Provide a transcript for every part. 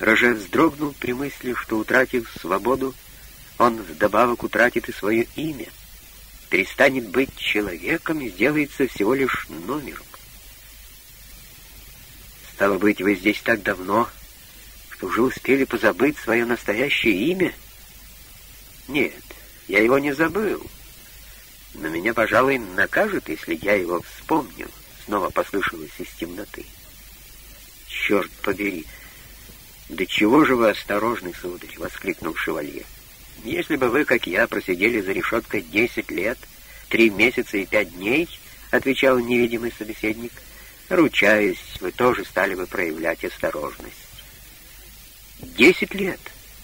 Роже вздрогнул при мысли, что, утратив свободу, он вдобавок утратит и свое имя, перестанет быть человеком и сделается всего лишь номером. Стало быть, вы здесь так давно, что уже успели позабыть свое настоящее имя? Нет, я его не забыл. Но меня, пожалуй, накажут, если я его вспомню. Снова послышалось из темноты. Черт побери! «Да чего же вы осторожны, сударь!» — воскликнул шевалье. «Если бы вы, как я, просидели за решеткой десять лет, три месяца и пять дней, — отвечал невидимый собеседник, — ручаюсь, вы тоже стали бы проявлять осторожность». «Десять лет!»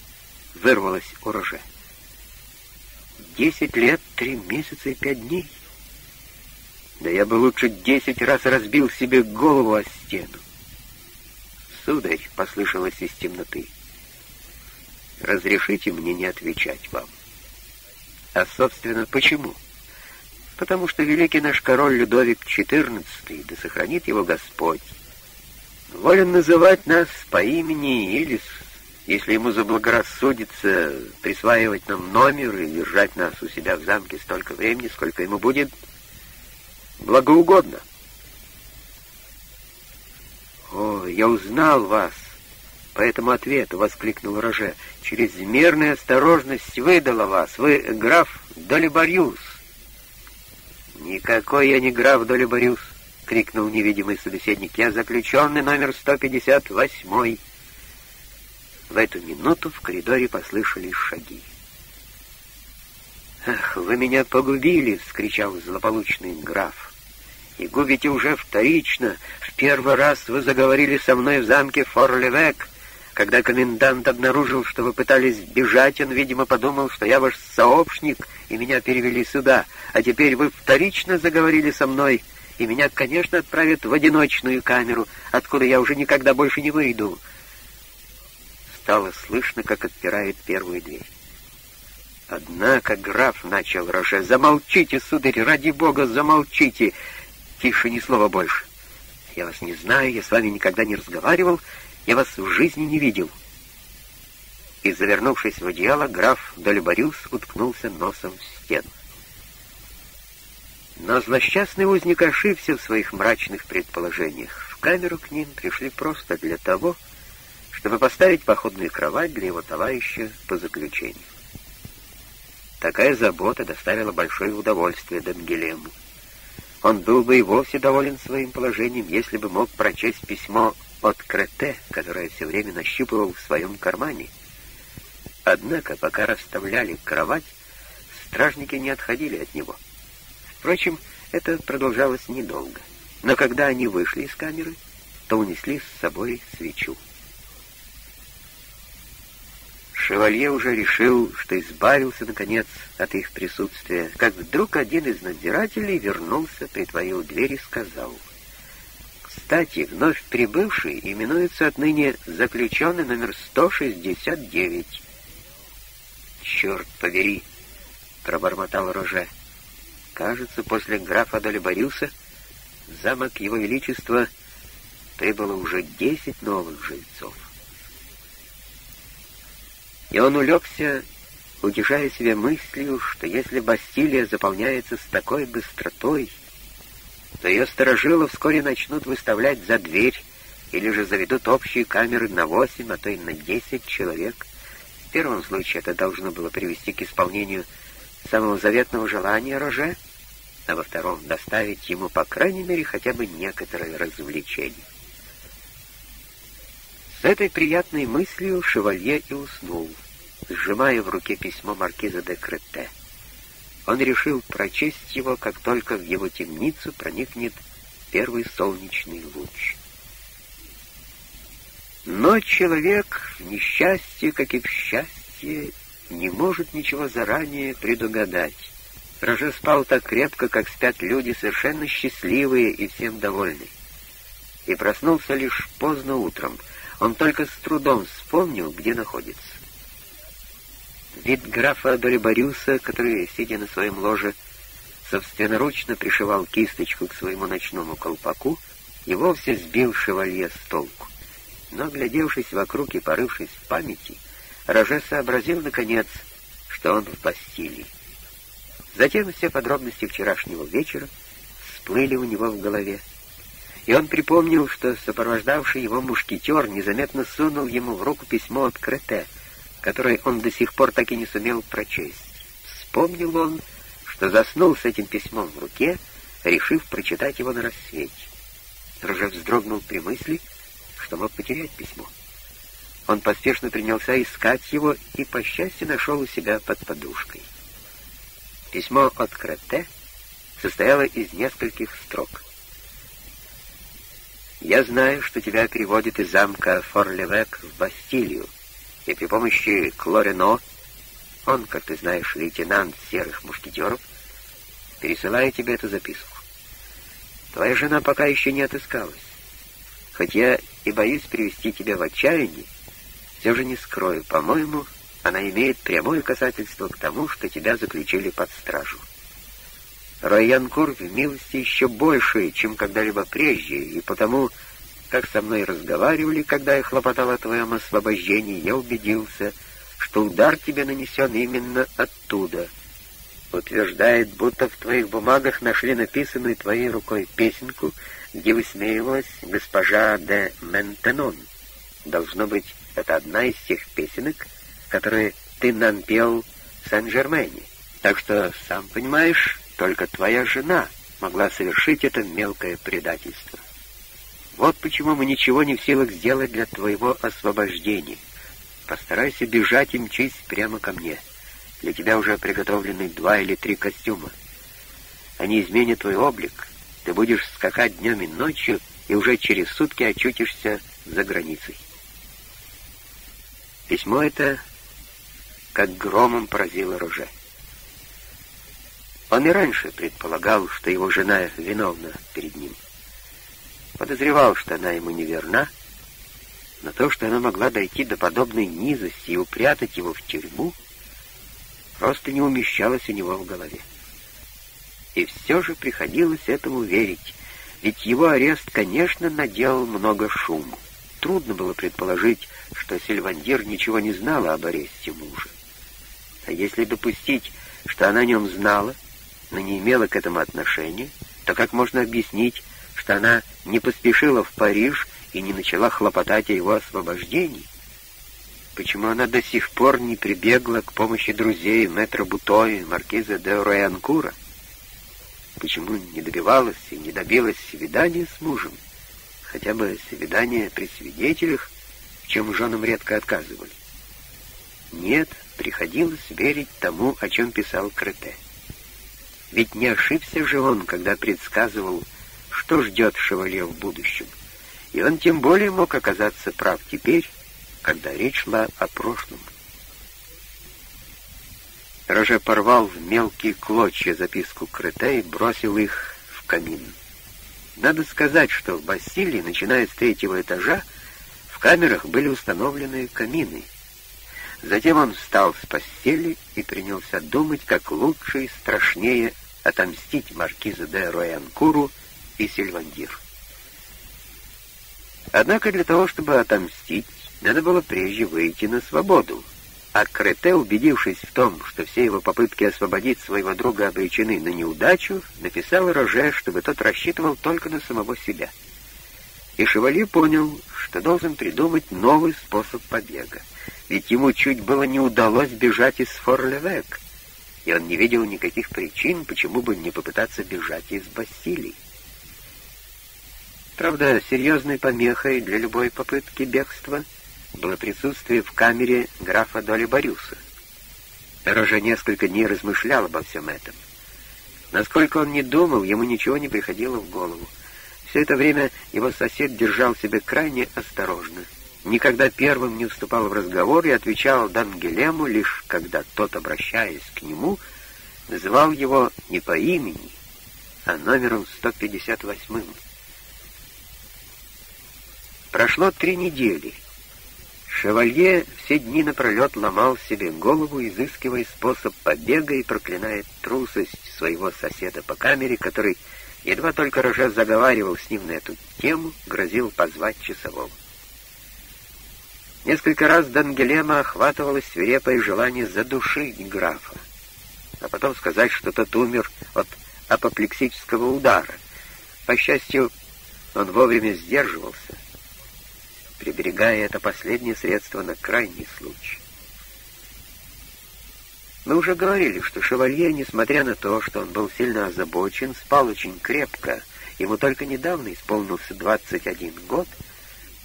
— вырвалось у Роже. «Десять лет, три месяца и пять дней!» Да я бы лучше десять раз разбил себе голову о стену сударь!» — послышалось из темноты. «Разрешите мне не отвечать вам». «А, собственно, почему?» «Потому что великий наш король Людовик XIV, да сохранит его Господь, волен называть нас по имени или, если ему заблагорассудится, присваивать нам номер и держать нас у себя в замке столько времени, сколько ему будет благоугодно». «О, я узнал вас!» «По этому ответу!» — воскликнул Роже. «Чрезмерная осторожность выдала вас. Вы граф Долибариус!» «Никакой я не граф Долибариус!» — крикнул невидимый собеседник. «Я заключенный номер 158!» В эту минуту в коридоре послышались шаги. «Ах, вы меня погубили!» — вскричал злополучный граф и губите уже вторично. В первый раз вы заговорили со мной в замке Форлевек. Когда комендант обнаружил, что вы пытались бежать, он, видимо, подумал, что я ваш сообщник, и меня перевели сюда. А теперь вы вторично заговорили со мной, и меня, конечно, отправят в одиночную камеру, откуда я уже никогда больше не выйду. Стало слышно, как отпирает первую дверь. Однако граф начал Роше. «Замолчите, сударь, ради бога, замолчите!» Тише, ни слова больше. Я вас не знаю, я с вами никогда не разговаривал, я вас в жизни не видел. И, завернувшись в одеяло, граф Дольбориус уткнулся носом в стену. Но злосчастный узник ошибся в своих мрачных предположениях. В камеру к ним пришли просто для того, чтобы поставить походную кровать для его товарища по заключению. Такая забота доставила большое удовольствие Дангелему. Он был бы и вовсе доволен своим положением, если бы мог прочесть письмо от Крете, которое все время нащупывал в своем кармане. Однако, пока расставляли кровать, стражники не отходили от него. Впрочем, это продолжалось недолго. Но когда они вышли из камеры, то унесли с собой свечу. Шевалье уже решил, что избавился, наконец, от их присутствия, как вдруг один из надзирателей вернулся, притворил дверь и сказал, «Кстати, вновь прибывший именуется отныне заключенный номер 169». «Черт побери!» — пробормотал Роже. «Кажется, после графа Долебарюса в замок его величества прибыло уже десять новых жильцов». И он улегся, утешая себя мыслью, что если Бастилия заполняется с такой быстротой, то ее сторожилы вскоре начнут выставлять за дверь или же заведут общие камеры на восемь, а то и на десять человек. В первом случае это должно было привести к исполнению самого заветного желания Роже, а во втором — доставить ему, по крайней мере, хотя бы некоторое развлечение. С этой приятной мыслью шевалье и уснул, сжимая в руке письмо маркиза де Крете. Он решил прочесть его, как только в его темницу проникнет первый солнечный луч. Но человек в несчастье, как и в счастье, не может ничего заранее предугадать. Роже спал так крепко, как спят люди, совершенно счастливые и всем довольны. И проснулся лишь поздно утром — он только с трудом вспомнил, где находится. Вид графа Дорибариуса, который, сидя на своем ложе, собственноручно пришивал кисточку к своему ночному колпаку, и вовсе сбил шевалье с толку. Но, глядевшись вокруг и порывшись в памяти, Роже сообразил, наконец, что он в постели. Затем все подробности вчерашнего вечера всплыли у него в голове, и он припомнил, что сопровождавший его мушкетер незаметно сунул ему в руку письмо от Крете, которое он до сих пор так и не сумел прочесть. Вспомнил он, что заснул с этим письмом в руке, решив прочитать его на рассвете. Роже вздрогнул при мысли, что мог потерять письмо. Он поспешно принялся искать его и, по счастью, нашел у себя под подушкой. Письмо от Крете состояло из нескольких строк. «Я знаю, что тебя переводят из замка Форлевек в Бастилию, и при помощи Клорено, он, как ты знаешь, лейтенант серых мушкетеров, пересылает тебе эту записку. Твоя жена пока еще не отыскалась. Хоть я и боюсь привести тебя в отчаяние, все же не скрою, по-моему, она имеет прямое касательство к тому, что тебя заключили под стражу. Райанкур в милости еще больше, чем когда-либо прежде, и потому, как со мной разговаривали, когда я хлопотал о твоем освобождении, я убедился, что удар тебе нанесен именно оттуда. Утверждает, будто в твоих бумагах нашли написанную твоей рукой песенку, где высмеивалась госпожа де Ментенон. Должно быть, это одна из тех песенок, которые ты нам пел в Сен-Жермене. Так что, сам понимаешь, только твоя жена могла совершить это мелкое предательство. Вот почему мы ничего не в силах сделать для твоего освобождения. Постарайся бежать и мчись прямо ко мне. Для тебя уже приготовлены два или три костюма. Они изменят твой облик. Ты будешь скакать днем и ночью, и уже через сутки очутишься за границей. Письмо это как громом поразило Роже. Он и раньше предполагал, что его жена виновна перед ним. Подозревал, что она ему неверна, но то, что она могла дойти до подобной низости и упрятать его в тюрьму, просто не умещалось у него в голове. И все же приходилось этому верить, ведь его арест, конечно, наделал много шума. Трудно было предположить, что Сильвандир ничего не знала об аресте мужа. А если допустить, что она о нем знала, но не имела к этому отношения, то как можно объяснить, что она не поспешила в Париж и не начала хлопотать о его освобождении? Почему она до сих пор не прибегла к помощи друзей мэтра Бутоя и маркиза де Роянкура? Почему не добивалась и не добилась свидания с мужем? Хотя бы свидания при свидетелях, в чем женам редко отказывали. Нет, приходилось верить тому, о чем писал Крете. Ведь не ошибся же он, когда предсказывал, что ждет шевалье в будущем. И он тем более мог оказаться прав теперь, когда речь шла о прошлом. Роже порвал в мелкие клочья записку Крете и бросил их в камин. Надо сказать, что в Бастилии, начиная с третьего этажа, в камерах были установлены камины — Затем он встал с постели и принялся думать, как лучше и страшнее отомстить маркизу де Роянкуру и Сильвандир. Однако для того, чтобы отомстить, надо было прежде выйти на свободу, а Крете, убедившись в том, что все его попытки освободить своего друга обречены на неудачу, написал Роже, чтобы тот рассчитывал только на самого себя. И Шевали понял, что должен придумать новый способ побега ведь ему чуть было не удалось бежать из Форлевек, и он не видел никаких причин, почему бы не попытаться бежать из Бастилии. Правда, серьезной помехой для любой попытки бегства было присутствие в камере графа Доли Борюса. Роже несколько дней размышлял обо всем этом. Насколько он не думал, ему ничего не приходило в голову. Все это время его сосед держал себя крайне осторожно — никогда первым не вступал в разговор и отвечал Дангелему лишь когда тот, обращаясь к нему, называл его не по имени, а номером 158. Прошло три недели. Шевалье все дни напролет ломал себе голову, изыскивая способ побега и проклиная трусость своего соседа по камере, который, едва только Роже заговаривал с ним на эту тему, грозил позвать часового. Несколько раз Дангелема охватывало свирепое желание задушить графа, а потом сказать, что тот умер от апоплексического удара. По счастью, он вовремя сдерживался, приберегая это последнее средство на крайний случай. Мы уже говорили, что шевалье, несмотря на то, что он был сильно озабочен, спал очень крепко. Ему только недавно исполнился 21 год,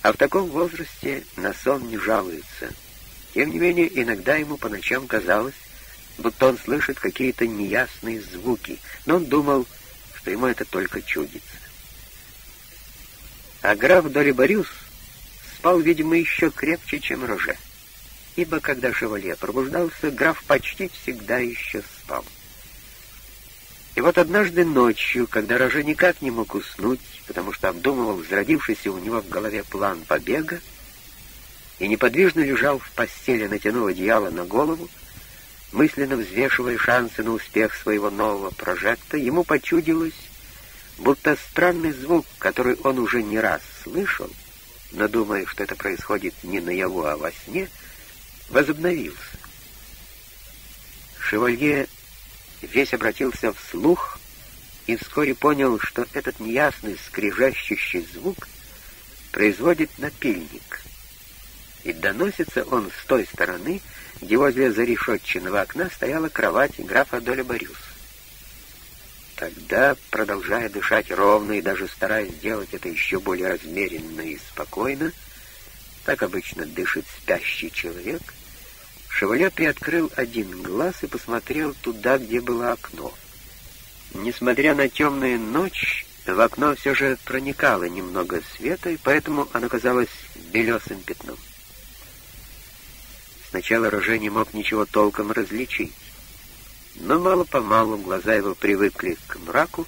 а в таком возрасте на сон не жалуется. Тем не менее, иногда ему по ночам казалось, будто он слышит какие-то неясные звуки, но он думал, что ему это только чудится. А граф Долиборюс спал, видимо, еще крепче, чем Роже, ибо когда шевалье пробуждался, граф почти всегда еще спал. И вот однажды ночью, когда Роже никак не мог уснуть, потому что обдумывал зародившийся у него в голове план побега, и неподвижно лежал в постели, натянув одеяло на голову, мысленно взвешивая шансы на успех своего нового прожекта, ему почудилось, будто странный звук, который он уже не раз слышал, но думая, что это происходит не наяву, а во сне, возобновился. Шевалье весь обратился вслух и вскоре понял, что этот неясный скрежещущий звук производит напильник. И доносится он с той стороны, где возле зарешетченного окна стояла кровать графа Доля Борюса. Тогда, продолжая дышать ровно и даже стараясь сделать это еще более размеренно и спокойно, так обычно дышит спящий человек, Шевале приоткрыл один глаз и посмотрел туда, где было окно. Несмотря на темную ночь, в окно все же проникало немного света, и поэтому оно казалось белесым пятном. Сначала Роже не мог ничего толком различить. Но мало-помалу глаза его привыкли к мраку,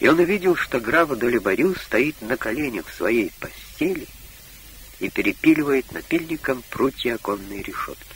и он увидел, что граф Долибарю стоит на коленях в своей постели и перепиливает напильником прутья оконной решетки.